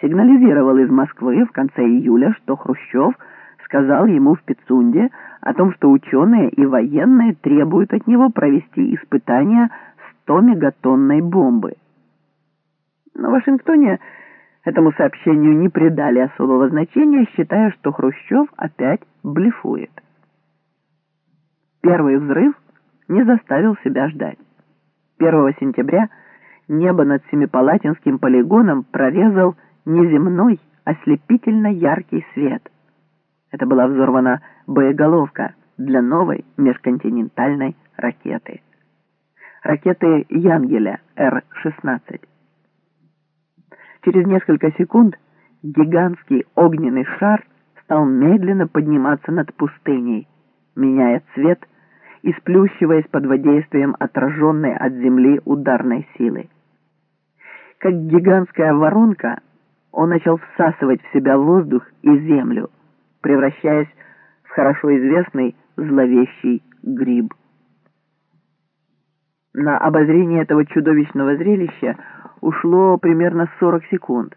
сигнализировал из Москвы в конце июля, что Хрущев сказал ему в Пицунде о том, что ученые и военные требуют от него провести испытания 100-мегатонной бомбы. Но в Вашингтоне этому сообщению не придали особого значения, считая, что Хрущев опять блефует. Первый взрыв не заставил себя ждать. 1 сентября небо над Семипалатинским полигоном прорезал неземной, ослепительно яркий свет. Это была взорвана боеголовка для новой межконтинентальной ракеты. Ракеты Янгеля Р-16. Через несколько секунд гигантский огненный шар стал медленно подниматься над пустыней, меняя цвет и сплющиваясь под воздействием отраженной от земли ударной силы. Как гигантская воронка, он начал всасывать в себя воздух и землю, превращаясь в хорошо известный зловещий гриб. На обозрение этого чудовищного зрелища ушло примерно 40 секунд.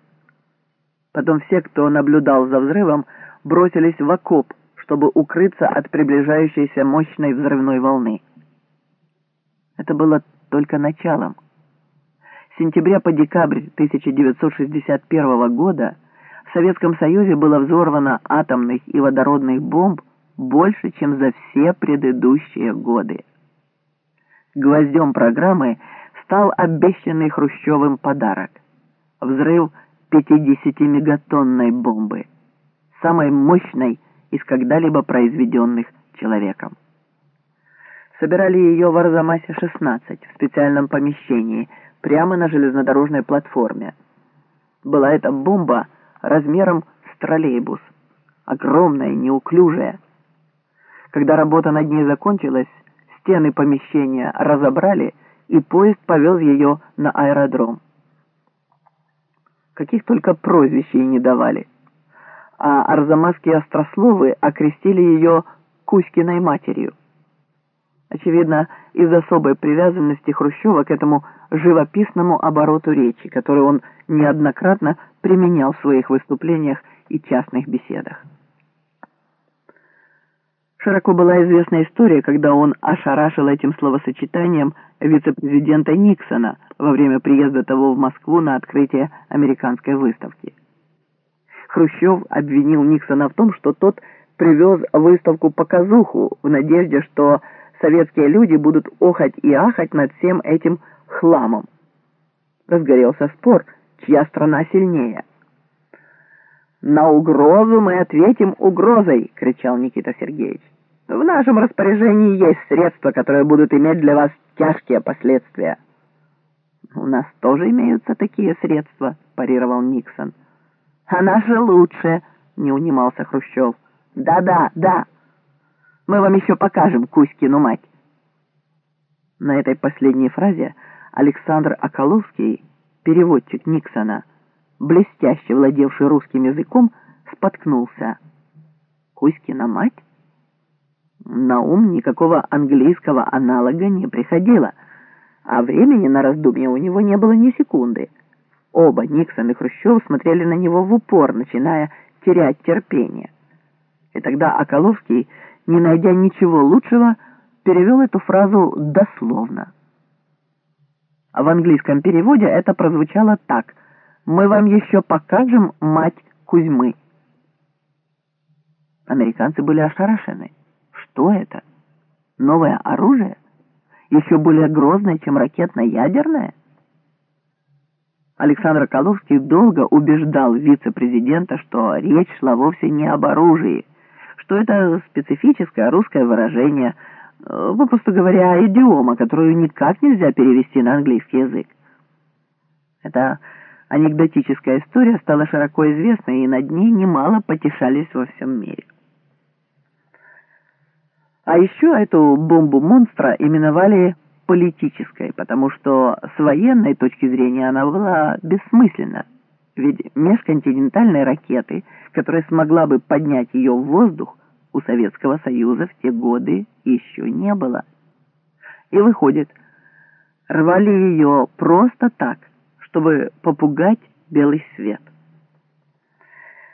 Потом все, кто наблюдал за взрывом, бросились в окоп, чтобы укрыться от приближающейся мощной взрывной волны. Это было только началом. С сентября по декабрь 1961 года в Советском Союзе было взорвано атомных и водородных бомб больше, чем за все предыдущие годы. Гвоздем программы стал обещанный Хрущевым подарок – взрыв 50-мегатонной бомбы, самой мощной из когда-либо произведенных человеком. Собирали ее в Арзамасе-16 в специальном помещении – прямо на железнодорожной платформе. Была эта бомба размером с троллейбус, огромная, неуклюжая. Когда работа над ней закончилась, стены помещения разобрали, и поезд повез ее на аэродром. Каких только прозвищ ей не давали. А арзамасские острословы окрестили ее Кузькиной матерью. Очевидно, из особой привязанности Хрущева к этому живописному обороту речи, который он неоднократно применял в своих выступлениях и частных беседах. Широко была известна история, когда он ошарашил этим словосочетанием вице-президента Никсона во время приезда того в Москву на открытие американской выставки. Хрущев обвинил Никсона в том, что тот привез выставку-показуху в надежде, что советские люди будут охать и ахать над всем этим хламом. Разгорелся спор, чья страна сильнее. «На угрозу мы ответим угрозой!» — кричал Никита Сергеевич. «В нашем распоряжении есть средства, которые будут иметь для вас тяжкие последствия». «У нас тоже имеются такие средства», — парировал Никсон. «А наши лучше», — не унимался Хрущев. «Да-да, да. Мы вам еще покажем Кузькину мать». На этой последней фразе Александр Околовский, переводчик Никсона, блестяще владевший русским языком, споткнулся. Кузькина мать? На ум никакого английского аналога не приходило, а времени на раздумье у него не было ни секунды. Оба, Никсон и Хрущев, смотрели на него в упор, начиная терять терпение. И тогда Околовский, не найдя ничего лучшего, перевел эту фразу дословно. В английском переводе это прозвучало так «Мы вам еще покажем мать Кузьмы». Американцы были ошарашены. Что это? Новое оружие? Еще более грозное, чем ракетно-ядерное? Александр Коловский долго убеждал вице-президента, что речь шла вовсе не об оружии, что это специфическое русское выражение – попросту говоря, идиома, которую никак нельзя перевести на английский язык. Эта анекдотическая история стала широко известной, и над ней немало потешались во всем мире. А еще эту бомбу-монстра именовали политической, потому что с военной точки зрения она была бессмысленна. Ведь межконтинентальной ракеты, которая смогла бы поднять ее в воздух, у Советского Союза в те годы еще не было. И выходит, рвали ее просто так, чтобы попугать белый свет.